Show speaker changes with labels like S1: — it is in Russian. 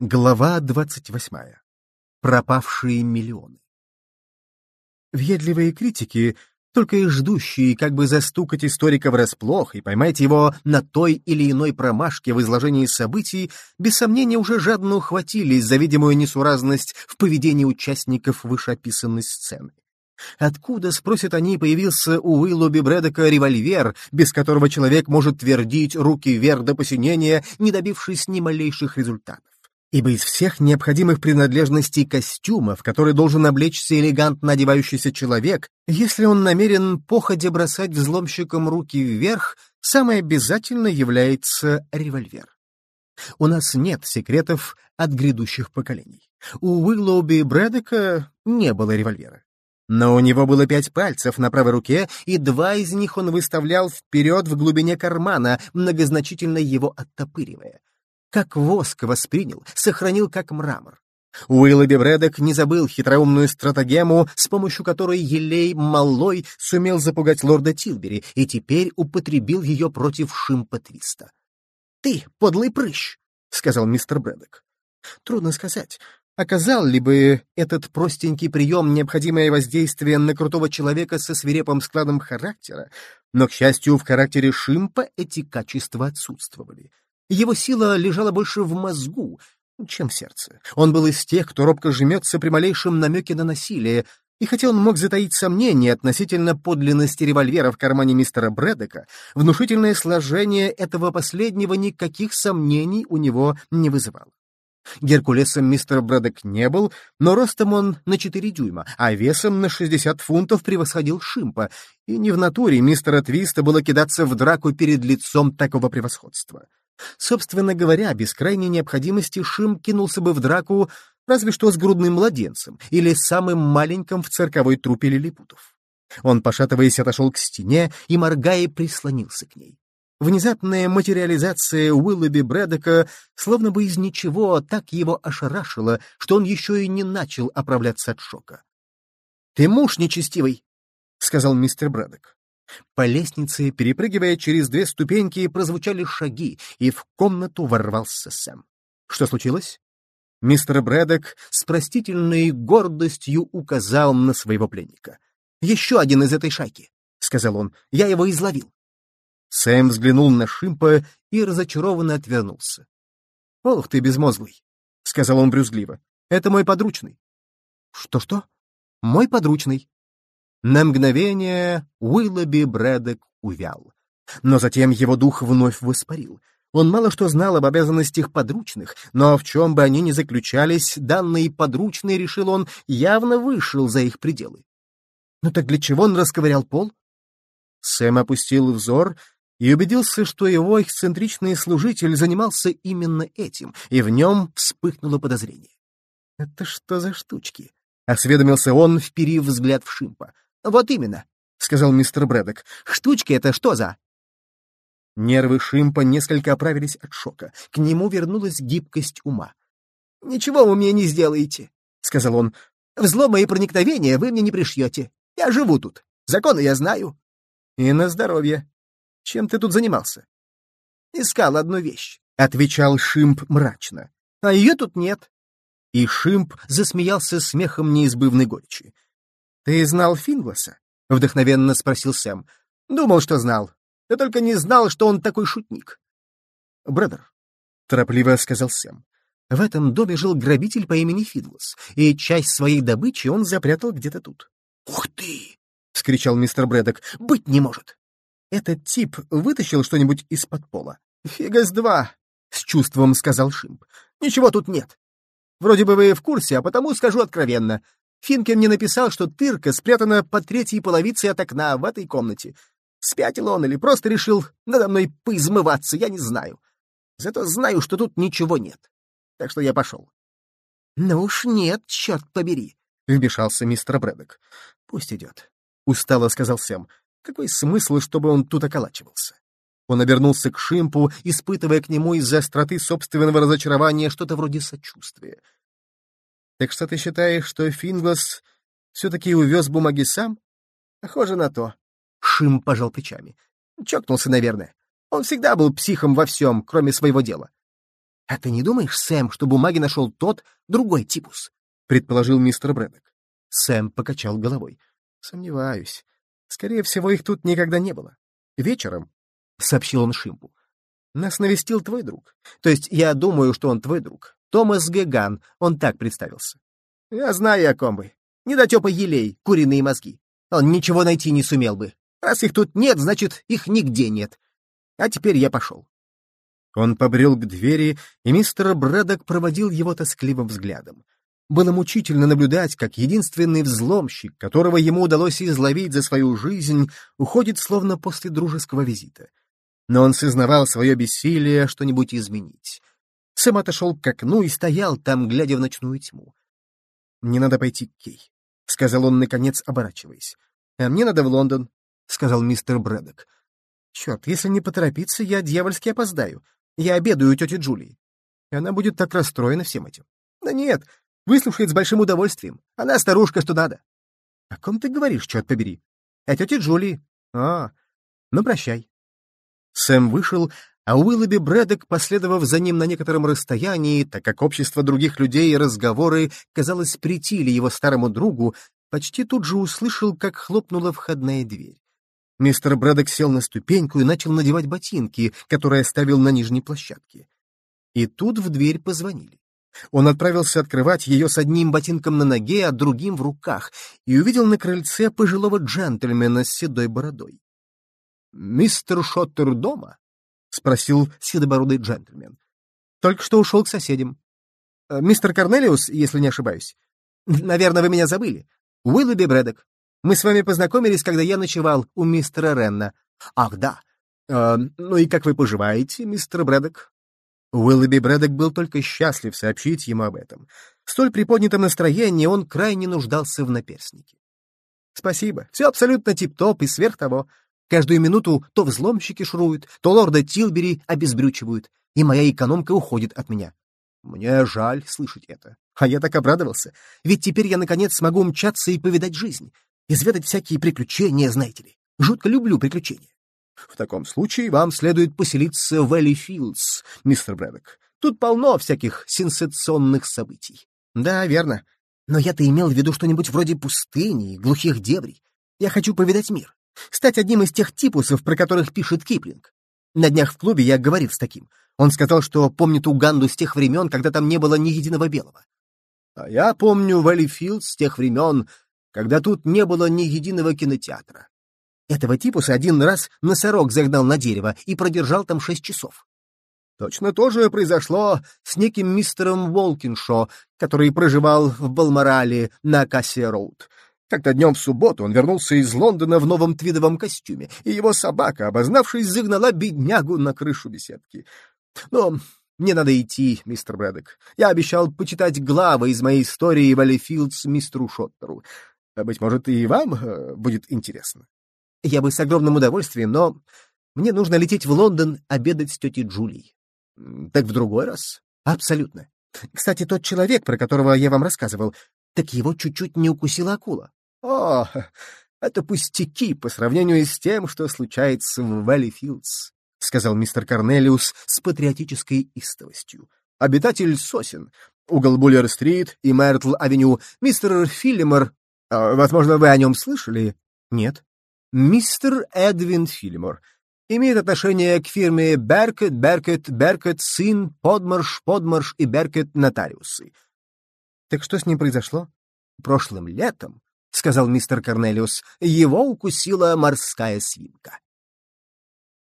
S1: Глава двадцать восьмая. Пропавшие миллионы. Въедливые критики, только и ждущие, как бы застукать историка врасплох и поймать его на той или иной промашке в изложении событий, без сомнения уже жадно ухватились за видимую несуразность в поведении участников вышеописанной сцены. Откуда, спросят они, появился у Уиллоби Брэдока револьвер, без которого человек может твердить руки вверх до посинения, не добившись ни малейших результатов? Ибо из всех необходимых принадлежностей костюма, в который должен облечься элегантно одевающийся человек, если он намерен походя бросать взломщикам руки вверх, самое обязательно является револьвер. У нас нет секретов от грядущих поколений. У Уиллоуби Брэдека не было револьвера. Но у него было пять пальцев на правой руке, и два из них он выставлял вперед в глубине кармана, многозначительно его оттопыривая как воск воспринял, сохранил как мрамор. Уиллоби Брэдок не забыл хитроумную стратагему, с помощью которой Елей Малой сумел запугать лорда Тилбери и теперь употребил ее против Шимпа Твиста. «Ты, подлый прыщ!» — сказал мистер Брэдок. Трудно сказать, оказал ли бы этот простенький прием необходимое воздействие на крутого человека со свирепым складом характера, но, к счастью, в характере Шимпа эти качества отсутствовали. Его сила лежала больше в мозгу, чем в сердце. Он был из тех, кто робко жмется при малейшем намеке на насилие, и хотя он мог затаить сомнения относительно подлинности револьвера в кармане мистера Брэдека, внушительное сложение этого последнего никаких сомнений у него не вызывало. Геркулесом мистер Брэдок не был, но ростом он на 4 дюйма, а весом на 60 фунтов превосходил Шимпа, и не в натуре мистера Твиста было кидаться в драку перед лицом такого превосходства. Собственно говоря, без крайней необходимости Шим кинулся бы в драку разве что с грудным младенцем или самым маленьким в цирковой трупе лилипутов. Он, пошатываясь, отошел к стене и, моргая, прислонился к ней. Внезапная материализация Уиллоби Брэдока словно бы из ничего так его ошарашила, что он еще и не начал оправляться от шока. — Ты муж нечестивый, — сказал мистер Брэдок. По лестнице, перепрыгивая через две ступеньки, прозвучали шаги, и в комнату ворвался Сэм. Что случилось? Мистер Брэдок с простительной гордостью указал на своего пленника. «Еще один из этой шайки», — сказал он. «Я его изловил». Сэм взглянул на Шимпа и разочарованно отвернулся. «Ох ты, безмозглый», — сказал он брюзгливо. «Это мой подручный». «Что-что?» «Мой подручный», на мгновение Уиллоби Брэдок увял. Но затем его дух вновь воспарил. Он мало что знал об обязанностях подручных, но в чем бы они ни заключались, данные подручные, решил он, явно вышел за их пределы. Ну так для чего он расковырял пол? Сэм опустил взор и убедился, что его эксцентричный служитель занимался именно этим, и в нем вспыхнуло подозрение. «Это что за штучки?» — осведомился он, вперив взгляд в Шимпа. «Вот именно», — сказал мистер Брэдок. «Штучки это что за...» Нервы Шимпа несколько оправились от шока. К нему вернулась гибкость ума. «Ничего вы мне не сделаете», — сказал он. «Взлома и проникновения вы мне не пришьете. Я живу тут. Законы я знаю». «И на здоровье. Чем ты тут занимался?» «Искал одну вещь», — отвечал Шимп мрачно. «А ее тут нет». И Шимп засмеялся смехом неизбывной горечи. «Ты знал Фингласа?» — вдохновенно спросил Сэм. «Думал, что знал. Я только не знал, что он такой шутник». «Брэдер», — торопливо сказал Сэм, — «в этом доме жил грабитель по имени Финглас, и часть своей добычи он запрятал где-то тут». «Ух ты!» — вскричал мистер Брэдок. «Быть не может!» «Этот тип вытащил что-нибудь из-под пола?» «Фига с два!» — с чувством сказал Шимп. «Ничего тут нет. Вроде бы вы в курсе, а потому скажу откровенно. Финкин мне написал, что тырка спрятана под третьей половицей от окна в этой комнате. Спятил он или просто решил надо мной поизмываться, я не знаю. Зато знаю, что тут ничего нет. Так что я пошел. — Ну уж нет, черт побери, — вмешался мистер Брэдок. — Пусть идет, — устало сказал Сэм. Какой смысл, чтобы он тут околачивался? Он обернулся к Шимпу, испытывая к нему из-за остроты собственного разочарования что-то вроде сочувствия. Так что ты считаешь, что Финглас все-таки увез бумаги сам? Похоже на то. Шим пожал плечами. Чокнулся, наверное. Он всегда был психом во всем, кроме своего дела. «А ты не думаешь, Сэм, что бумаги нашел тот, другой типус?» — предположил мистер Брэддок. Сэм покачал головой. «Сомневаюсь. Скорее всего, их тут никогда не было. Вечером, — сообщил он Шимпу, — нас навестил твой друг. То есть я думаю, что он твой друг. Томас Геган, он так представился. Я знаю, о ком вы. Недотепа елей, куриные мозги. Он ничего найти не сумел бы. Раз их тут нет, значит, их нигде нет. А теперь я пошел. Он побрел к двери, и мистер Брэддок проводил его тоскливым взглядом. Было мучительно наблюдать, как единственный взломщик, которого ему удалось изловить за свою жизнь, уходит словно после дружеского визита. Но он сознавал свое бессилие что-нибудь изменить. Сэм отошел к окну и стоял там, глядя в ночную тьму. «Мне надо пойти к Кей», — сказал он, наконец, оборачиваясь. «А мне надо в Лондон», — сказал мистер Брэддок. «Черт, если не поторопиться, я дьявольски опоздаю. Я обедаю у тети Джулии. И она будет так расстроена всем этим». «Да нет, Выслушает с большим удовольствием. Она старушка, что надо. — О ком ты говоришь, черт побери? — О тете Джулии. — А, ну прощай. Сэм вышел, а Уиллоби Брэдок, последовав за ним на некотором расстоянии, так как общество других людей и разговоры, казалось, претили его старому другу, почти тут же услышал, как хлопнула входная дверь. Мистер Брэдок сел на ступеньку и начал надевать ботинки, которые оставил на нижней площадке. И тут в дверь позвонили. Он отправился открывать ее с одним ботинком на ноге, а другим в руках, и увидел на крыльце пожилого джентльмена с седой бородой. «Мистер Шоттер дома?» — спросил седобородый джентльмен. «Только что ушел к соседям. Э, мистер Корнелиус, если не ошибаюсь. Наверное, вы меня забыли. Уиллоби Брэдок. Мы с вами познакомились, когда я ночевал у мистера Ренна. Ах, да. Э, ну и как вы поживаете, мистер Брэдок? Уиллоби Брэдок был только счастлив сообщить ему об этом. В столь приподнятом настроении он крайне нуждался в наперснике. «Спасибо. Все абсолютно тип-топ и сверх того. Каждую минуту то взломщики шуруют, то лорда Тилбери обезбрючивают, и моя экономка уходит от меня. Мне жаль слышать это. А я так обрадовался. Ведь теперь я, наконец, смогу умчаться и повидать жизнь, изведать всякие приключения, знаете ли. Жутко люблю приключения. В таком случае вам следует поселиться в Элли Филдс, мистер Брэддок. Тут полно всяких сенсационных событий. Да, верно. Но я-то имел в виду что-нибудь вроде пустыни, глухих дебрей. Я хочу повидать мир. Стать одним из тех типусов, про которых пишет Киплинг. На днях в клубе я говорил с таким. Он сказал, что помнит Уганду с тех времен, когда там не было ни единого белого. А я помню Вэллифилд с тех времен, когда тут не было ни единого кинотеатра. Этого типуса один раз носорог загнал на дерево и продержал там шесть часов. Точно то же произошло с неким мистером Волкиншо, который проживал в Балморале на Кассе-Роуд. Как-то днем в субботу он вернулся из Лондона в новом твидовом костюме, и его собака, обознавшись, загнала беднягу на крышу беседки. Но мне надо идти, мистер Брэддок. Я обещал почитать главы из моей истории Валлифилдс мистеру Шоттеру. Быть может, и вам э, будет интересно. Я бы с огромным удовольствием, но мне нужно лететь в Лондон обедать с тетей Джулией. Так в другой раз? Абсолютно. Кстати, тот человек, про которого я вам рассказывал, так его чуть-чуть не укусила акула. О, это пустяки по сравнению с тем, что случается в Вэллифилдс, — сказал мистер Корнелиус с патриотической истовостью. Обитатель сосен, угол Буллер-стрит и Мертл-авеню, мистер Филлимор, а, возможно, вы о нем слышали? Нет. Мистер Эдвин Филимор имеет отношение к фирме Беркет, Беркет, Беркет, сын, Подмарш, Подмарш и Беркет нотариусы. Так что с ним произошло? Прошлым летом, — сказал мистер Корнелиус, — его укусила морская свинка.